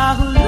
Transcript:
Yahoo.